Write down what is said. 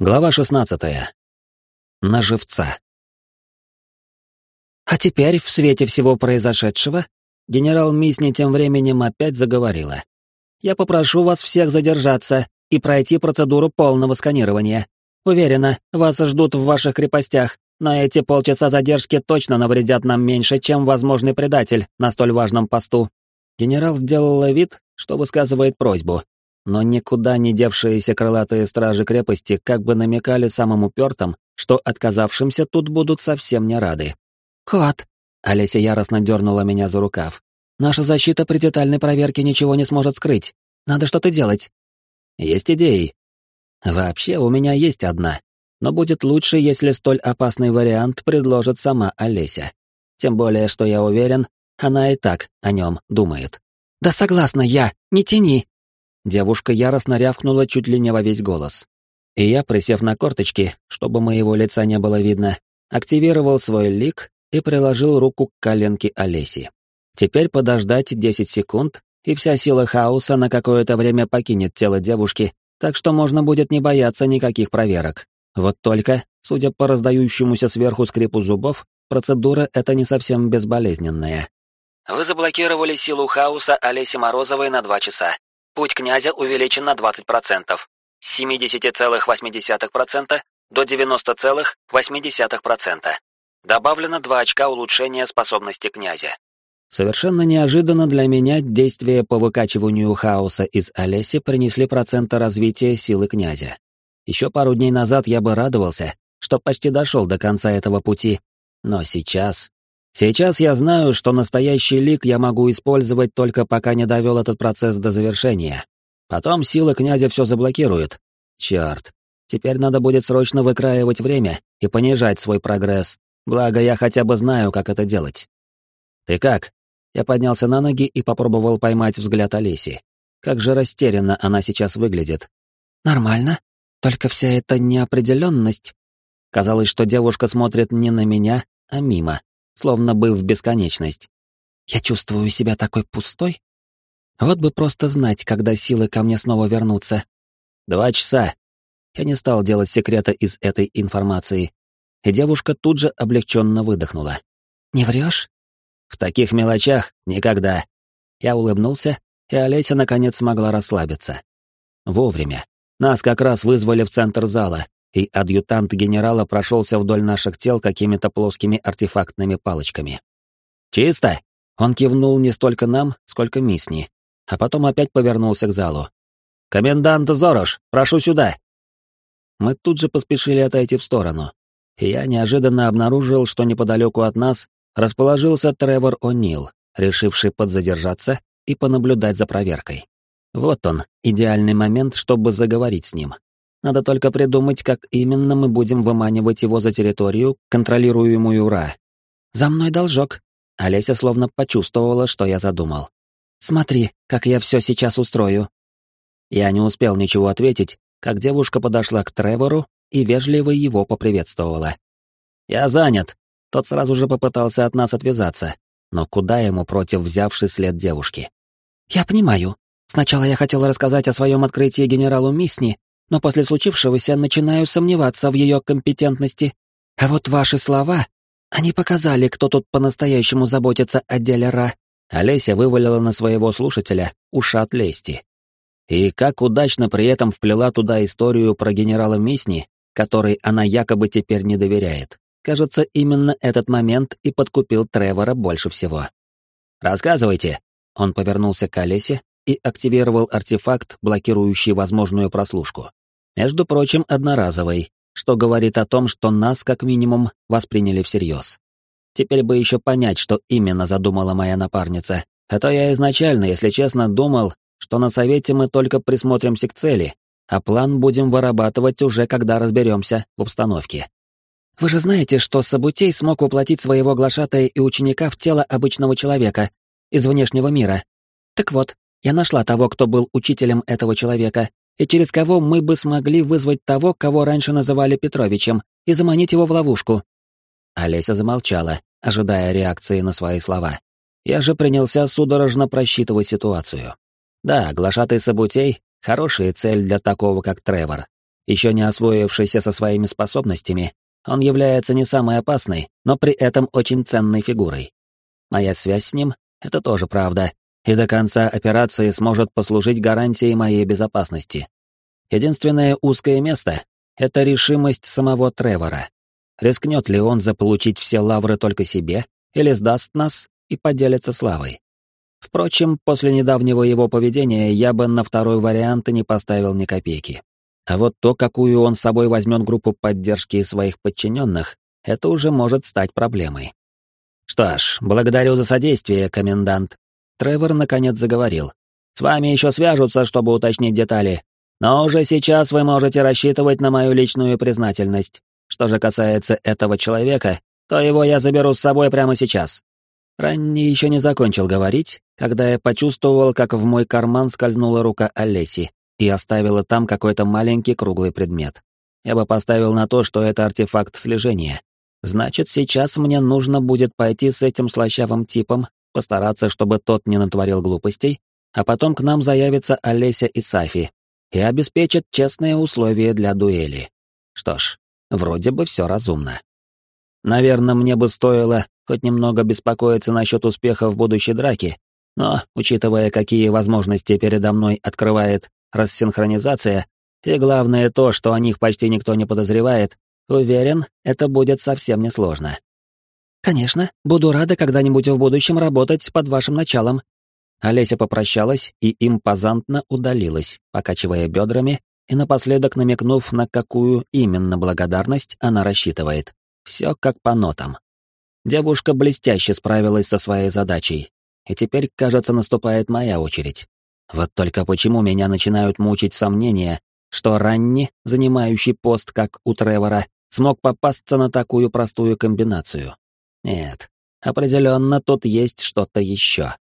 Глава 16. На живца. А теперь, в свете всего произошедшего, генерал Мисни тем временем опять заговорила. «Я попрошу вас всех задержаться и пройти процедуру полного сканирования. Уверена, вас ждут в ваших крепостях, но эти полчаса задержки точно навредят нам меньше, чем возможный предатель на столь важном посту». Генерал сделала вид, что высказывает просьбу, но никуда не девшиеся крылатые стражи крепости как бы намекали самым упертым, что отказавшимся тут будут совсем не рады. «Кот!» — Олеся яростно дернула меня за рукав. «Наша защита при детальной проверке ничего не сможет скрыть. Надо что-то делать». «Есть идеи?» «Вообще, у меня есть одна. Но будет лучше, если столь опасный вариант предложит сама Олеся. Тем более, что я уверен, она и так о нем думает». «Да согласна я, не тяни!» Девушка яростно рявкнула чуть ли не во весь голос. И я, присев на корточки, чтобы моего лица не было видно, активировал свой лик и приложил руку к коленке Олеси. Теперь подождать 10 секунд, и вся сила хаоса на какое-то время покинет тело девушки, так что можно будет не бояться никаких проверок. Вот только, судя по раздающемуся сверху скрипу зубов, процедура эта не совсем безболезненная. Вы заблокировали силу хаоса Олеси Морозовой на два часа. Путь князя увеличен на 20%, с 70,8% до 90,8%. Добавлено 2 очка улучшения способности князя. Совершенно неожиданно для меня действия по выкачиванию хаоса из Олеси принесли проценты развития силы князя. Еще пару дней назад я бы радовался, что почти дошел до конца этого пути, но сейчас... Сейчас я знаю, что настоящий лик я могу использовать только пока не довел этот процесс до завершения. Потом сила князя все заблокирует. Черт. Теперь надо будет срочно выкраивать время и понижать свой прогресс. Благо, я хотя бы знаю, как это делать. «Ты как?» Я поднялся на ноги и попробовал поймать взгляд Олеси. Как же растерянно она сейчас выглядит. «Нормально. Только вся эта неопределенность...» Казалось, что девушка смотрит не на меня, а мимо словно бы в бесконечность. Я чувствую себя такой пустой. Вот бы просто знать, когда силы ко мне снова вернутся. Два часа. Я не стал делать секрета из этой информации. И девушка тут же облегченно выдохнула. «Не врешь?» «В таких мелочах никогда». Я улыбнулся, и Олеся наконец смогла расслабиться. Вовремя. Нас как раз вызвали в центр зала, и адъютант генерала прошелся вдоль наших тел какими-то плоскими артефактными палочками. «Чисто!» Он кивнул не столько нам, сколько Мисни, а потом опять повернулся к залу. «Комендант Зорош, прошу сюда!» Мы тут же поспешили отойти в сторону, и я неожиданно обнаружил, что неподалеку от нас расположился Тревор О'Нил, решивший подзадержаться и понаблюдать за проверкой. Вот он, идеальный момент, чтобы заговорить с ним. Надо только придумать, как именно мы будем выманивать его за территорию, контролируемую Ра. «За мной должок». Олеся словно почувствовала, что я задумал. «Смотри, как я все сейчас устрою». Я не успел ничего ответить, как девушка подошла к Тревору и вежливо его поприветствовала. «Я занят». Тот сразу же попытался от нас отвязаться, но куда ему против взявший след девушки? «Я понимаю. Сначала я хотела рассказать о своем открытии генералу Мисни, но после случившегося начинаю сомневаться в ее компетентности. А вот ваши слова, они показали, кто тут по-настоящему заботится о деле Ра. Олеся вывалила на своего слушателя ушат лести. И как удачно при этом вплела туда историю про генерала Мисни, которой она якобы теперь не доверяет. Кажется, именно этот момент и подкупил Тревора больше всего. «Рассказывайте», — он повернулся к Олесе и активировал артефакт, блокирующий возможную прослушку. Между прочим, одноразовый, что говорит о том, что нас, как минимум, восприняли всерьез. Теперь бы еще понять, что именно задумала моя напарница. А то я изначально, если честно, думал, что на совете мы только присмотримся к цели, а план будем вырабатывать уже, когда разберемся в обстановке. Вы же знаете, что Сабутей смог воплотить своего глашатая и ученика в тело обычного человека из внешнего мира. Так вот, я нашла того, кто был учителем этого человека, и через кого мы бы смогли вызвать того, кого раньше называли Петровичем, и заманить его в ловушку». Олеся замолчала, ожидая реакции на свои слова. Я же принялся судорожно просчитывать ситуацию. Да, глашатый Сабутей — хорошая цель для такого, как Тревор. Еще не освоившийся со своими способностями, он является не самой опасной, но при этом очень ценной фигурой. Моя связь с ним — это тоже правда, и до конца операции сможет послужить гарантией моей безопасности. Единственное узкое место — это решимость самого Тревора. Рискнет ли он заполучить все лавры только себе, или сдаст нас и поделится славой? Впрочем, после недавнего его поведения я бы на второй вариант не поставил ни копейки. А вот то, какую он с собой возьмет группу поддержки своих подчиненных, это уже может стать проблемой. Что ж, благодарю за содействие, комендант. Тревор наконец заговорил. С вами еще свяжутся, чтобы уточнить детали. Но уже сейчас вы можете рассчитывать на мою личную признательность. Что же касается этого человека, то его я заберу с собой прямо сейчас. Ранний еще не закончил говорить, когда я почувствовал, как в мой карман скользнула рука Олеси, и оставила там какой-то маленький круглый предмет. Я бы поставил на то, что это артефакт слежения. Значит, сейчас мне нужно будет пойти с этим слащавым типом, постараться, чтобы тот не натворил глупостей, а потом к нам заявятся Олеся и Сафи и обеспечат честные условия для дуэли. Что ж, вроде бы все разумно. Наверное, мне бы стоило хоть немного беспокоиться насчет успеха в будущей драке, но, учитывая, какие возможности передо мной открывает рассинхронизация, и главное то, что о них почти никто не подозревает, уверен, это будет совсем несложно. «Конечно, буду рада когда-нибудь в будущем работать под вашим началом». Олеся попрощалась и импозантно удалилась, покачивая бедрами и напоследок намекнув, на какую именно благодарность она рассчитывает. Все как по нотам. Девушка блестяще справилась со своей задачей, и теперь, кажется, наступает моя очередь. Вот только почему меня начинают мучить сомнения, что Ранни, занимающий пост как у Тревора, смог попасться на такую простую комбинацию. Нет, определенно тут есть что-то еще.